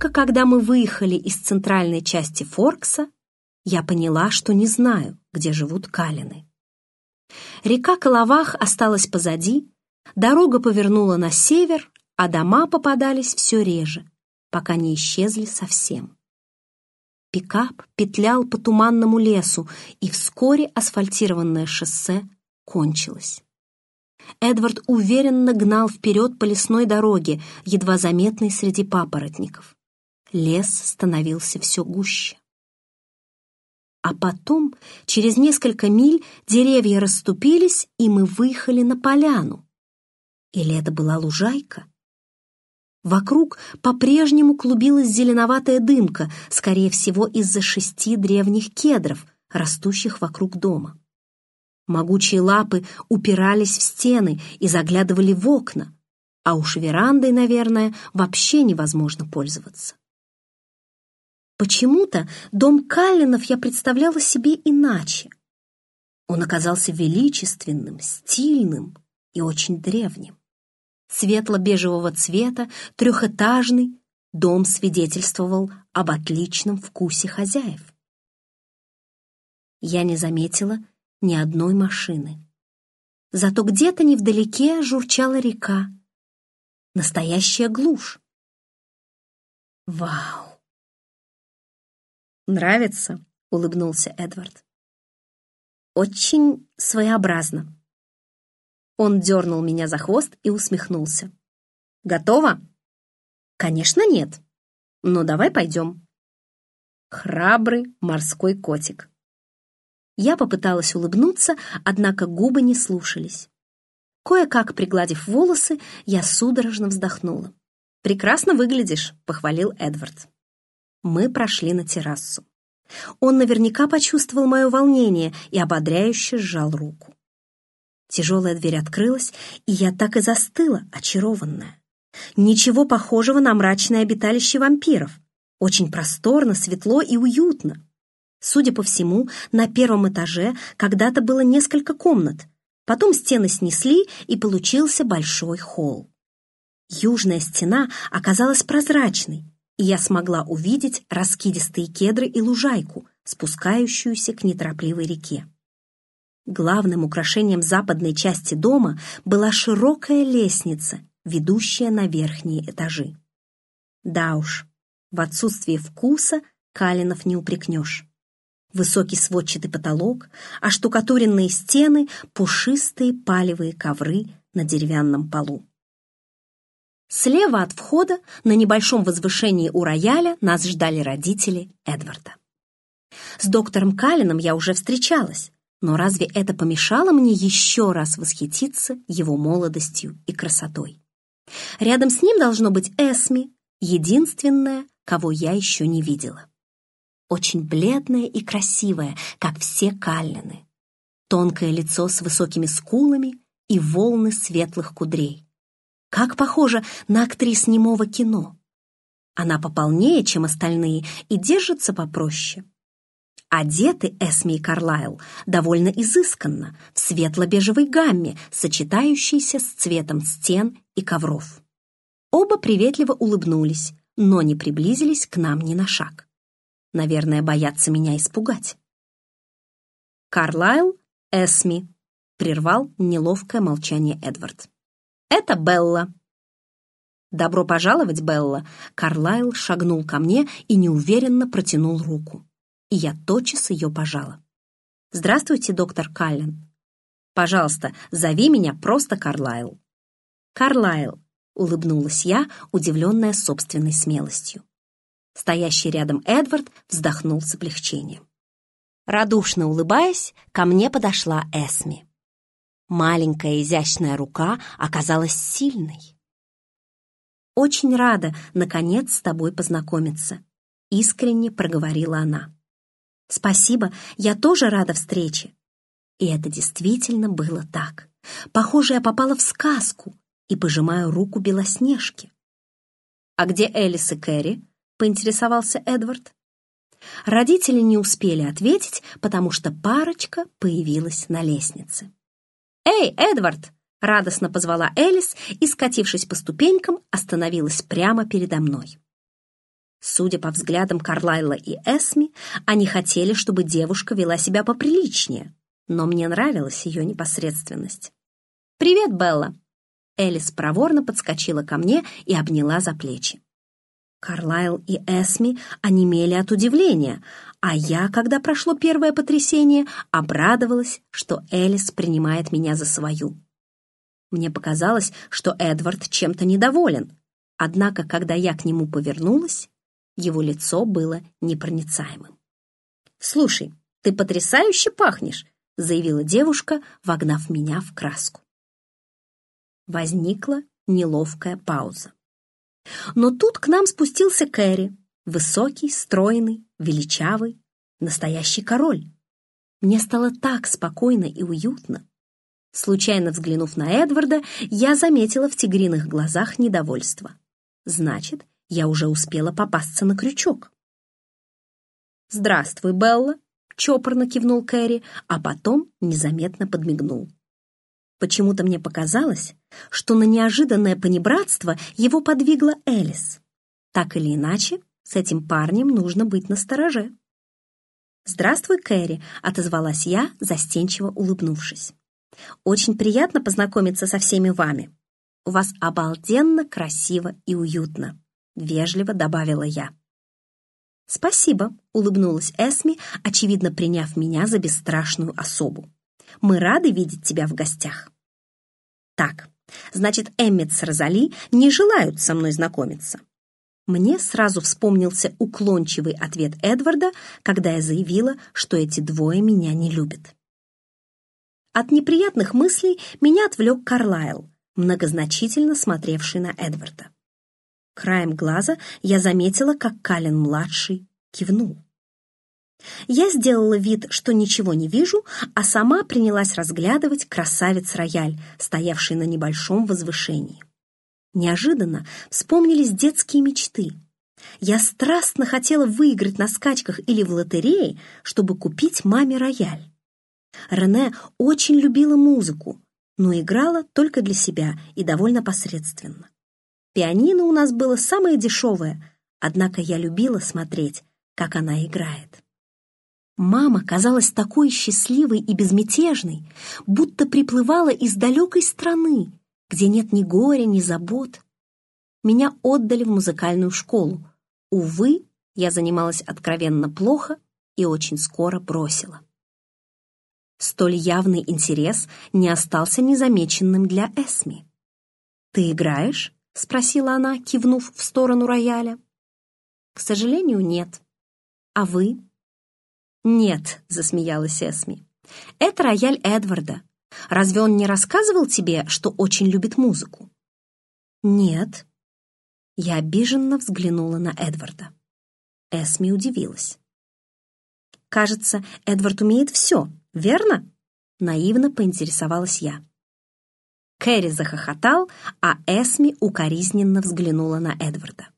только когда мы выехали из центральной части Форкса, я поняла, что не знаю, где живут Калины. Река Коловах осталась позади, дорога повернула на север, а дома попадались все реже, пока не исчезли совсем. Пикап петлял по туманному лесу, и вскоре асфальтированное шоссе кончилось. Эдвард уверенно гнал вперед по лесной дороге, едва заметной среди папоротников. Лес становился все гуще. А потом, через несколько миль, деревья расступились, и мы выехали на поляну. Или это была лужайка? Вокруг по-прежнему клубилась зеленоватая дымка, скорее всего, из-за шести древних кедров, растущих вокруг дома. Могучие лапы упирались в стены и заглядывали в окна, а уж верандой, наверное, вообще невозможно пользоваться. Почему-то дом Каллинов я представляла себе иначе. Он оказался величественным, стильным и очень древним. Светло-бежевого цвета, трехэтажный, дом свидетельствовал об отличном вкусе хозяев. Я не заметила, ни одной машины. Зато где-то невдалеке журчала река. Настоящая глушь. Вау! «Нравится?» — улыбнулся Эдвард. «Очень своеобразно». Он дернул меня за хвост и усмехнулся. «Готово?» «Конечно, нет. Но давай пойдем». Храбрый морской котик. Я попыталась улыбнуться, однако губы не слушались. Кое-как пригладив волосы, я судорожно вздохнула. «Прекрасно выглядишь», — похвалил Эдвард. Мы прошли на террасу. Он наверняка почувствовал мое волнение и ободряюще сжал руку. Тяжелая дверь открылась, и я так и застыла, очарованная. Ничего похожего на мрачное обиталище вампиров. Очень просторно, светло и уютно. Судя по всему, на первом этаже когда-то было несколько комнат, потом стены снесли, и получился большой холл. Южная стена оказалась прозрачной, и я смогла увидеть раскидистые кедры и лужайку, спускающуюся к неторопливой реке. Главным украшением западной части дома была широкая лестница, ведущая на верхние этажи. Да уж, в отсутствие вкуса Калинов не упрекнешь. Высокий сводчатый потолок, оштукатуренные стены, пушистые палевые ковры на деревянном полу. Слева от входа, на небольшом возвышении у рояля, нас ждали родители Эдварда. С доктором Калином я уже встречалась, но разве это помешало мне еще раз восхититься его молодостью и красотой? Рядом с ним должно быть Эсми, единственная, кого я еще не видела очень бледная и красивая, как все Каллины. Тонкое лицо с высокими скулами и волны светлых кудрей. Как похоже на актрис немого кино. Она пополнее, чем остальные, и держится попроще. Одеты Эсми и Карлайл довольно изысканно, в светло-бежевой гамме, сочетающейся с цветом стен и ковров. Оба приветливо улыбнулись, но не приблизились к нам ни на шаг. Наверное, боятся меня испугать. Карлайл Эсми прервал неловкое молчание Эдвард. Это Белла. Добро пожаловать, Белла. Карлайл шагнул ко мне и неуверенно протянул руку. И я тотчас ее пожала. Здравствуйте, доктор Каллен. Пожалуйста, зови меня просто Карлайл. Карлайл, улыбнулась я, удивленная собственной смелостью. Стоящий рядом Эдвард вздохнул с облегчением. Радушно улыбаясь, ко мне подошла Эсми. Маленькая изящная рука оказалась сильной. «Очень рада, наконец, с тобой познакомиться», — искренне проговорила она. «Спасибо, я тоже рада встрече». И это действительно было так. Похоже, я попала в сказку и пожимаю руку Белоснежки. «А где Элис и Кэрри?» поинтересовался Эдвард. Родители не успели ответить, потому что парочка появилась на лестнице. «Эй, Эдвард!» — радостно позвала Элис и, скатившись по ступенькам, остановилась прямо передо мной. Судя по взглядам Карлайла и Эсми, они хотели, чтобы девушка вела себя поприличнее, но мне нравилась ее непосредственность. «Привет, Белла!» Элис проворно подскочила ко мне и обняла за плечи. Карлайл и Эсми онемели от удивления, а я, когда прошло первое потрясение, обрадовалась, что Элис принимает меня за свою. Мне показалось, что Эдвард чем-то недоволен, однако, когда я к нему повернулась, его лицо было непроницаемым. «Слушай, ты потрясающе пахнешь!» — заявила девушка, вогнав меня в краску. Возникла неловкая пауза. Но тут к нам спустился Кэрри, высокий, стройный, величавый, настоящий король. Мне стало так спокойно и уютно. Случайно взглянув на Эдварда, я заметила в тигриных глазах недовольство. Значит, я уже успела попасться на крючок. «Здравствуй, Белла», — чопорно кивнул Кэрри, а потом незаметно подмигнул. Почему-то мне показалось, что на неожиданное понебратство его подвигла Элис. Так или иначе, с этим парнем нужно быть настороже. «Здравствуй, Кэрри», — отозвалась я, застенчиво улыбнувшись. «Очень приятно познакомиться со всеми вами. У вас обалденно красиво и уютно», — вежливо добавила я. «Спасибо», — улыбнулась Эсми, очевидно приняв меня за бесстрашную особу. Мы рады видеть тебя в гостях». «Так, значит, Эммет с Розали не желают со мной знакомиться». Мне сразу вспомнился уклончивый ответ Эдварда, когда я заявила, что эти двое меня не любят. От неприятных мыслей меня отвлек Карлайл, многозначительно смотревший на Эдварда. Краем глаза я заметила, как Калин-младший кивнул. Я сделала вид, что ничего не вижу, а сама принялась разглядывать красавец-рояль, стоявший на небольшом возвышении. Неожиданно вспомнились детские мечты. Я страстно хотела выиграть на скачках или в лотерее, чтобы купить маме рояль. Рене очень любила музыку, но играла только для себя и довольно посредственно. Пианино у нас было самое дешевое, однако я любила смотреть, как она играет. Мама казалась такой счастливой и безмятежной, будто приплывала из далекой страны, где нет ни горя, ни забот. Меня отдали в музыкальную школу. Увы, я занималась откровенно плохо и очень скоро бросила. Столь явный интерес не остался незамеченным для Эсми. «Ты играешь?» — спросила она, кивнув в сторону рояля. «К сожалению, нет. А вы?» «Нет», — засмеялась Эсми. «Это рояль Эдварда. Разве он не рассказывал тебе, что очень любит музыку?» «Нет». Я обиженно взглянула на Эдварда. Эсми удивилась. «Кажется, Эдвард умеет все, верно?» Наивно поинтересовалась я. Кэрри захохотал, а Эсми укоризненно взглянула на Эдварда.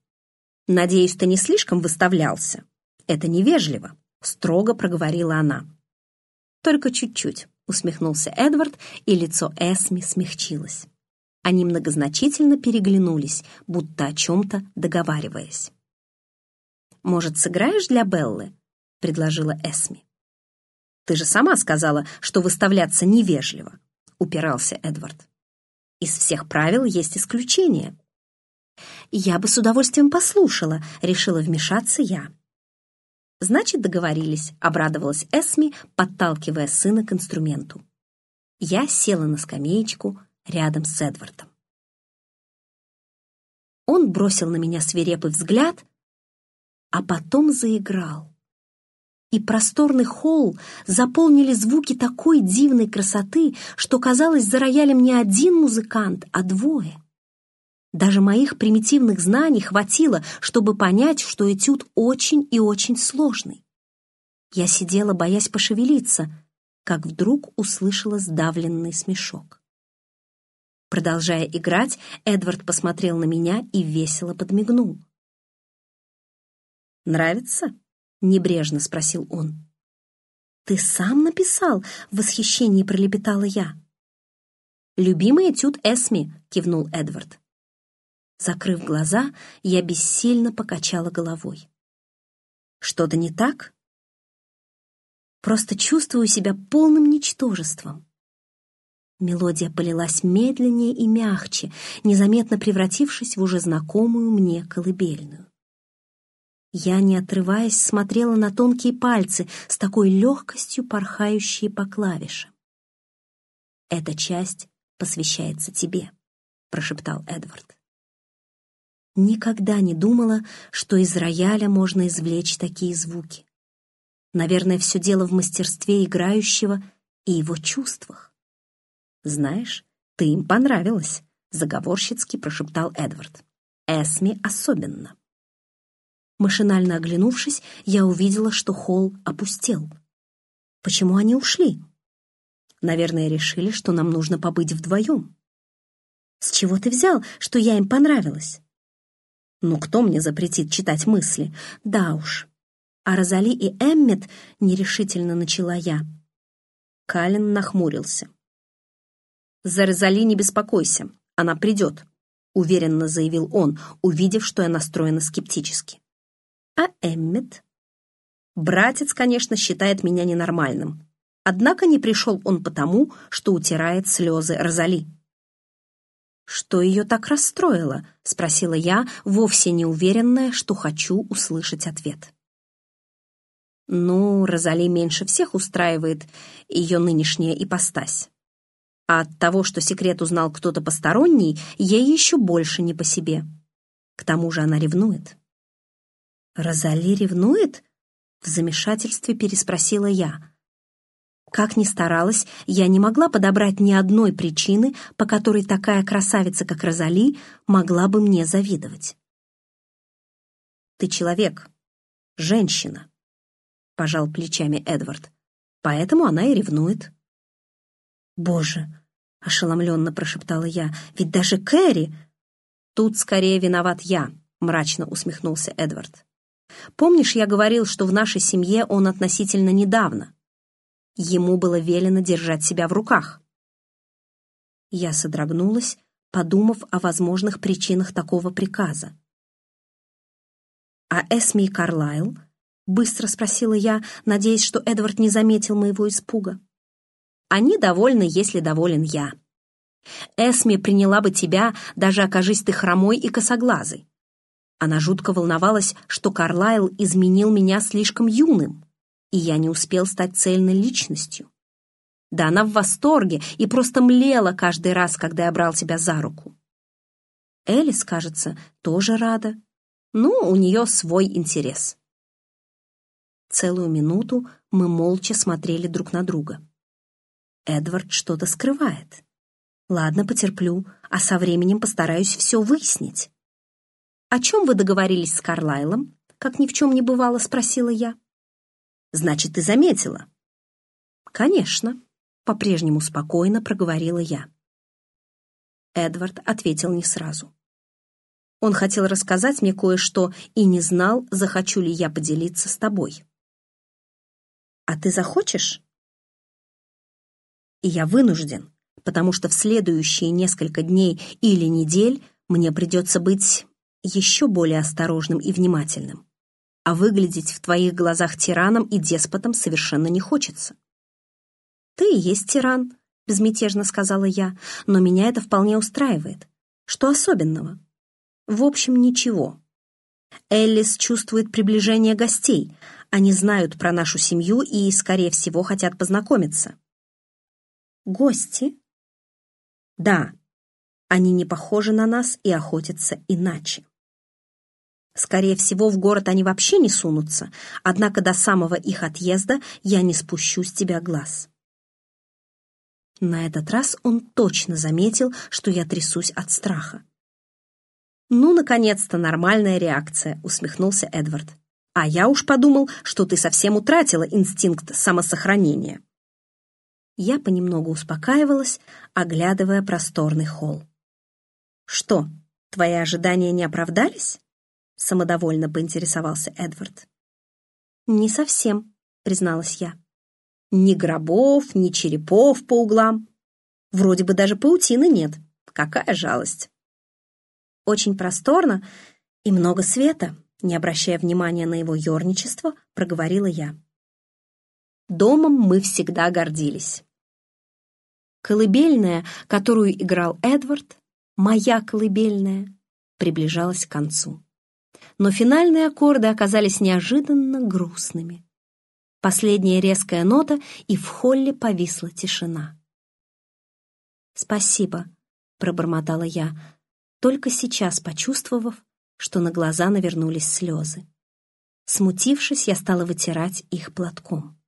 «Надеюсь, ты не слишком выставлялся. Это невежливо» строго проговорила она. «Только чуть-чуть», — усмехнулся Эдвард, и лицо Эсми смягчилось. Они многозначительно переглянулись, будто о чем-то договариваясь. «Может, сыграешь для Беллы?» — предложила Эсми. «Ты же сама сказала, что выставляться невежливо», — упирался Эдвард. «Из всех правил есть исключения». «Я бы с удовольствием послушала», — решила вмешаться я. «Значит, договорились», — обрадовалась Эсми, подталкивая сына к инструменту. Я села на скамеечку рядом с Эдвардом. Он бросил на меня свирепый взгляд, а потом заиграл. И просторный холл заполнили звуки такой дивной красоты, что казалось за роялем не один музыкант, а двое. Даже моих примитивных знаний хватило, чтобы понять, что этюд очень и очень сложный. Я сидела, боясь пошевелиться, как вдруг услышала сдавленный смешок. Продолжая играть, Эдвард посмотрел на меня и весело подмигнул. «Нравится?» — небрежно спросил он. «Ты сам написал?» — в восхищении пролепетала я. «Любимый этюд Эсми», — кивнул Эдвард. Закрыв глаза, я бессильно покачала головой. Что-то не так? Просто чувствую себя полным ничтожеством. Мелодия полилась медленнее и мягче, незаметно превратившись в уже знакомую мне колыбельную. Я, не отрываясь, смотрела на тонкие пальцы с такой легкостью порхающие по клавишам. «Эта часть посвящается тебе», — прошептал Эдвард. Никогда не думала, что из рояля можно извлечь такие звуки. Наверное, все дело в мастерстве играющего и его чувствах. «Знаешь, ты им понравилась», — заговорщицки прошептал Эдвард. «Эсми особенно». Машинально оглянувшись, я увидела, что холл опустел. Почему они ушли? Наверное, решили, что нам нужно побыть вдвоем. С чего ты взял, что я им понравилась? Ну, кто мне запретит читать мысли? Да уж. А Розали и Эммет нерешительно начала я. Калин нахмурился. «За Розали не беспокойся, она придет», — уверенно заявил он, увидев, что я настроена скептически. А Эммет? Братец, конечно, считает меня ненормальным. Однако не пришел он потому, что утирает слезы Розали. «Что ее так расстроило?» — спросила я, вовсе не уверенная, что хочу услышать ответ. Ну, Розали меньше всех устраивает ее нынешняя ипостась. А от того, что секрет узнал кто-то посторонний, ей еще больше не по себе. К тому же она ревнует. «Розали ревнует?» — в замешательстве переспросила я. Как ни старалась, я не могла подобрать ни одной причины, по которой такая красавица, как Розали, могла бы мне завидовать. «Ты человек, женщина», — пожал плечами Эдвард. «Поэтому она и ревнует». «Боже!» — ошеломленно прошептала я. «Ведь даже Кэрри...» «Тут скорее виноват я», — мрачно усмехнулся Эдвард. Помнишь, я говорил, что в нашей семье он относительно недавно? Ему было велено держать себя в руках. Я содрогнулась, подумав о возможных причинах такого приказа. «А Эсми Карлайл?» — быстро спросила я, надеясь, что Эдвард не заметил моего испуга. «Они довольны, если доволен я. Эсми приняла бы тебя, даже окажись ты хромой и косоглазый. Она жутко волновалась, что Карлайл изменил меня слишком юным, и я не успел стать цельной личностью. Да она в восторге и просто млела каждый раз, когда я брал тебя за руку. Элис, кажется, тоже рада. Ну, у нее свой интерес. Целую минуту мы молча смотрели друг на друга. Эдвард что-то скрывает. Ладно, потерплю, а со временем постараюсь все выяснить. «О чем вы договорились с Карлайлом?» Как ни в чем не бывало, спросила я. «Значит, ты заметила?» «Конечно», — по-прежнему спокойно проговорила я. Эдвард ответил не сразу. Он хотел рассказать мне кое-что и не знал, захочу ли я поделиться с тобой. «А ты захочешь?» И я вынужден, потому что в следующие несколько дней или недель мне придется быть еще более осторожным и внимательным. А выглядеть в твоих глазах тираном и деспотом совершенно не хочется. «Ты и есть тиран», — безмятежно сказала я, «но меня это вполне устраивает. Что особенного?» «В общем, ничего. Эллис чувствует приближение гостей. Они знают про нашу семью и, скорее всего, хотят познакомиться». «Гости?» «Да, они не похожи на нас и охотятся иначе. Скорее всего, в город они вообще не сунутся, однако до самого их отъезда я не спущу с тебя глаз. На этот раз он точно заметил, что я трясусь от страха. «Ну, наконец-то, нормальная реакция», — усмехнулся Эдвард. «А я уж подумал, что ты совсем утратила инстинкт самосохранения». Я понемногу успокаивалась, оглядывая просторный холл. «Что, твои ожидания не оправдались?» — самодовольно поинтересовался Эдвард. «Не совсем», — призналась я. «Ни гробов, ни черепов по углам. Вроде бы даже паутины нет. Какая жалость!» Очень просторно и много света, не обращая внимания на его ерничество, проговорила я. Домом мы всегда гордились. Колыбельная, которую играл Эдвард, моя колыбельная, приближалась к концу. Но финальные аккорды оказались неожиданно грустными. Последняя резкая нота, и в холле повисла тишина. «Спасибо», — пробормотала я, только сейчас почувствовав, что на глаза навернулись слезы. Смутившись, я стала вытирать их платком.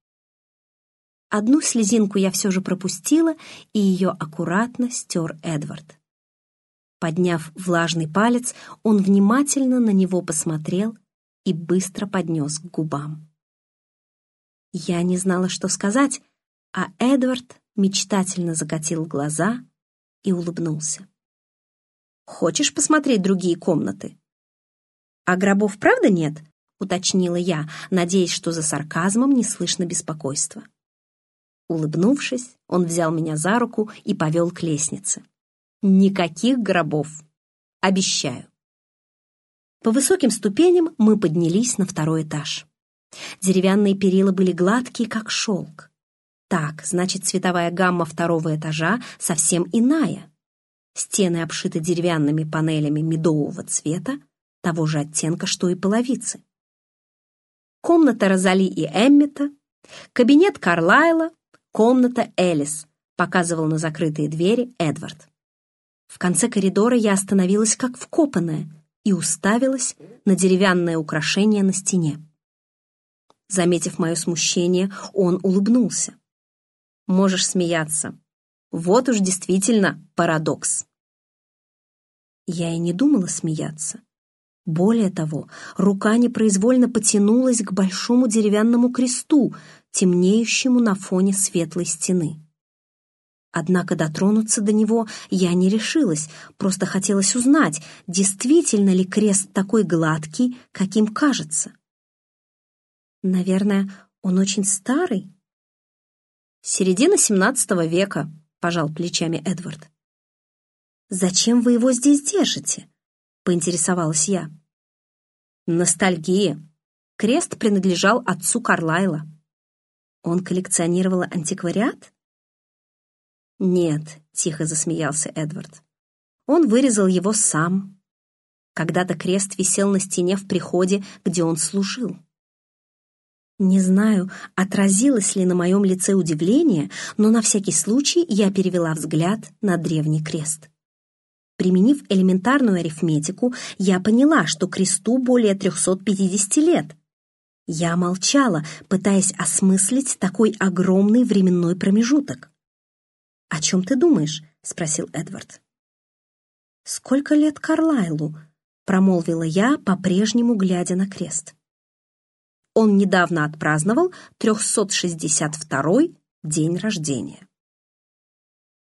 Одну слезинку я все же пропустила, и ее аккуратно стер Эдвард. Подняв влажный палец, он внимательно на него посмотрел и быстро поднес к губам. Я не знала, что сказать, а Эдвард мечтательно закатил глаза и улыбнулся. «Хочешь посмотреть другие комнаты?» «А гробов правда нет?» — уточнила я, надеясь, что за сарказмом не слышно беспокойства. Улыбнувшись, он взял меня за руку и повел к лестнице. «Никаких гробов! Обещаю!» По высоким ступеням мы поднялись на второй этаж. Деревянные перила были гладкие, как шелк. Так, значит, цветовая гамма второго этажа совсем иная. Стены обшиты деревянными панелями медового цвета, того же оттенка, что и половицы. Комната Розали и Эммета, кабинет Карлайла, комната Элис, показывал на закрытые двери Эдвард. В конце коридора я остановилась как вкопанная и уставилась на деревянное украшение на стене. Заметив мое смущение, он улыбнулся. «Можешь смеяться. Вот уж действительно парадокс». Я и не думала смеяться. Более того, рука непроизвольно потянулась к большому деревянному кресту, темнеющему на фоне светлой стены. Однако дотронуться до него я не решилась, просто хотелось узнать, действительно ли крест такой гладкий, каким кажется. Наверное, он очень старый? Середина семнадцатого века, пожал плечами Эдвард. Зачем вы его здесь держите? Поинтересовалась я. Ностальгия. Крест принадлежал отцу Карлайла. Он коллекционировал антиквариат? Нет, тихо засмеялся Эдвард. Он вырезал его сам. Когда-то крест висел на стене в приходе, где он служил. Не знаю, отразилось ли на моем лице удивление, но на всякий случай я перевела взгляд на древний крест. Применив элементарную арифметику, я поняла, что кресту более 350 лет. Я молчала, пытаясь осмыслить такой огромный временной промежуток. «О чем ты думаешь?» — спросил Эдвард. «Сколько лет Карлайлу?» — промолвила я, по-прежнему глядя на крест он недавно отпраздновал 362-й день рождения.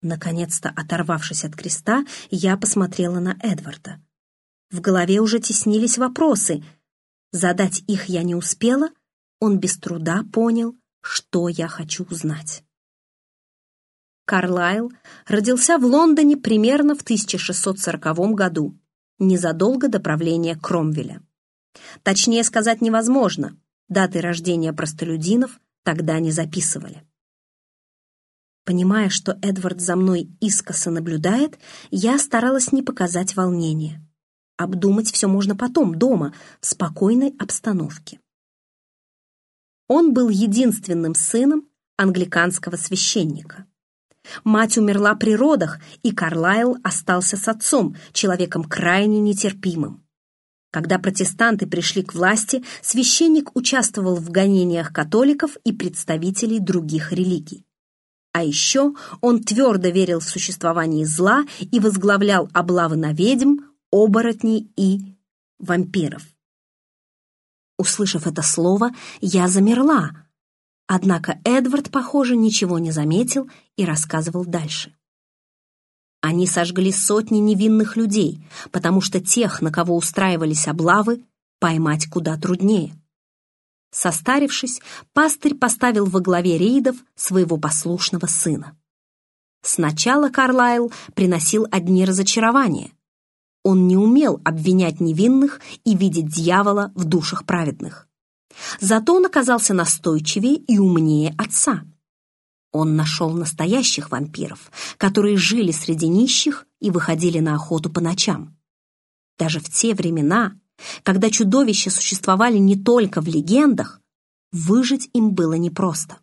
Наконец-то, оторвавшись от креста, я посмотрела на Эдварда. В голове уже теснились вопросы. Задать их я не успела, он без труда понял, что я хочу узнать. Карлайл родился в Лондоне примерно в 1640 году, незадолго до правления Кромвеля. Точнее сказать невозможно, Даты рождения простолюдинов тогда не записывали. Понимая, что Эдвард за мной искоса наблюдает, я старалась не показать волнения. Обдумать все можно потом, дома, в спокойной обстановке. Он был единственным сыном англиканского священника. Мать умерла при родах, и Карлайл остался с отцом, человеком крайне нетерпимым. Когда протестанты пришли к власти, священник участвовал в гонениях католиков и представителей других религий. А еще он твердо верил в существование зла и возглавлял облавы на ведьм, оборотней и вампиров. Услышав это слово, я замерла, однако Эдвард, похоже, ничего не заметил и рассказывал дальше. Они сожгли сотни невинных людей, потому что тех, на кого устраивались облавы, поймать куда труднее. Состарившись, пастырь поставил во главе рейдов своего послушного сына. Сначала Карлайл приносил одни разочарования. Он не умел обвинять невинных и видеть дьявола в душах праведных. Зато он оказался настойчивее и умнее отца. Он нашел настоящих вампиров, которые жили среди нищих и выходили на охоту по ночам. Даже в те времена, когда чудовища существовали не только в легендах, выжить им было непросто.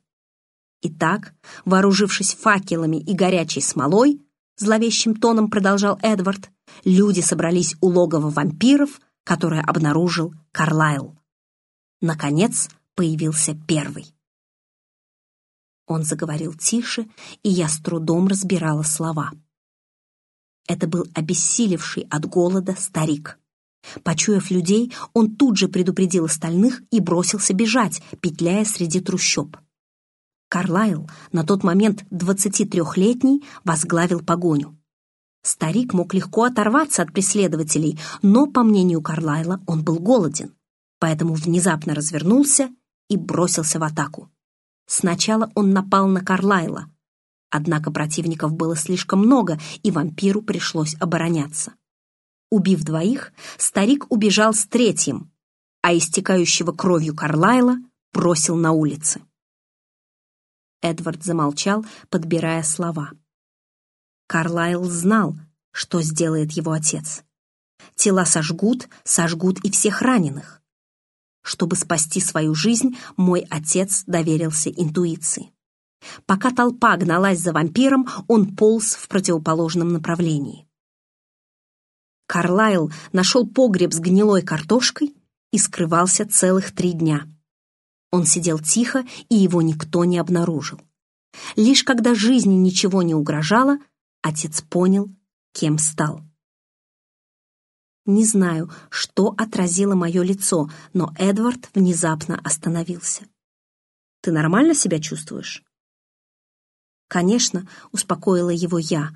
Итак, вооружившись факелами и горячей смолой, зловещим тоном продолжал Эдвард, люди собрались у логова вампиров, которое обнаружил Карлайл. Наконец появился первый. Он заговорил тише, и я с трудом разбирала слова. Это был обессилевший от голода старик. Почуяв людей, он тут же предупредил остальных и бросился бежать, петляя среди трущоб. Карлайл, на тот момент 23-летний, возглавил погоню. Старик мог легко оторваться от преследователей, но, по мнению Карлайла, он был голоден, поэтому внезапно развернулся и бросился в атаку. Сначала он напал на Карлайла, однако противников было слишком много, и вампиру пришлось обороняться. Убив двоих, старик убежал с третьим, а истекающего кровью Карлайла бросил на улицы. Эдвард замолчал, подбирая слова. Карлайл знал, что сделает его отец. Тела сожгут, сожгут и всех раненых. Чтобы спасти свою жизнь, мой отец доверился интуиции. Пока толпа гналась за вампиром, он полз в противоположном направлении. Карлайл нашел погреб с гнилой картошкой и скрывался целых три дня. Он сидел тихо, и его никто не обнаружил. Лишь когда жизни ничего не угрожало, отец понял, кем стал. Не знаю, что отразило мое лицо, но Эдвард внезапно остановился. «Ты нормально себя чувствуешь?» Конечно, успокоила его я,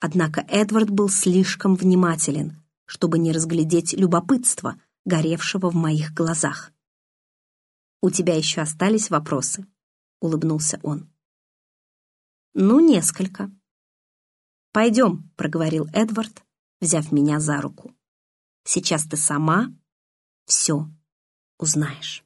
однако Эдвард был слишком внимателен, чтобы не разглядеть любопытство, горевшего в моих глазах. «У тебя еще остались вопросы?» — улыбнулся он. «Ну, несколько». «Пойдем», — проговорил Эдвард, взяв меня за руку. «Сейчас ты сама все узнаешь».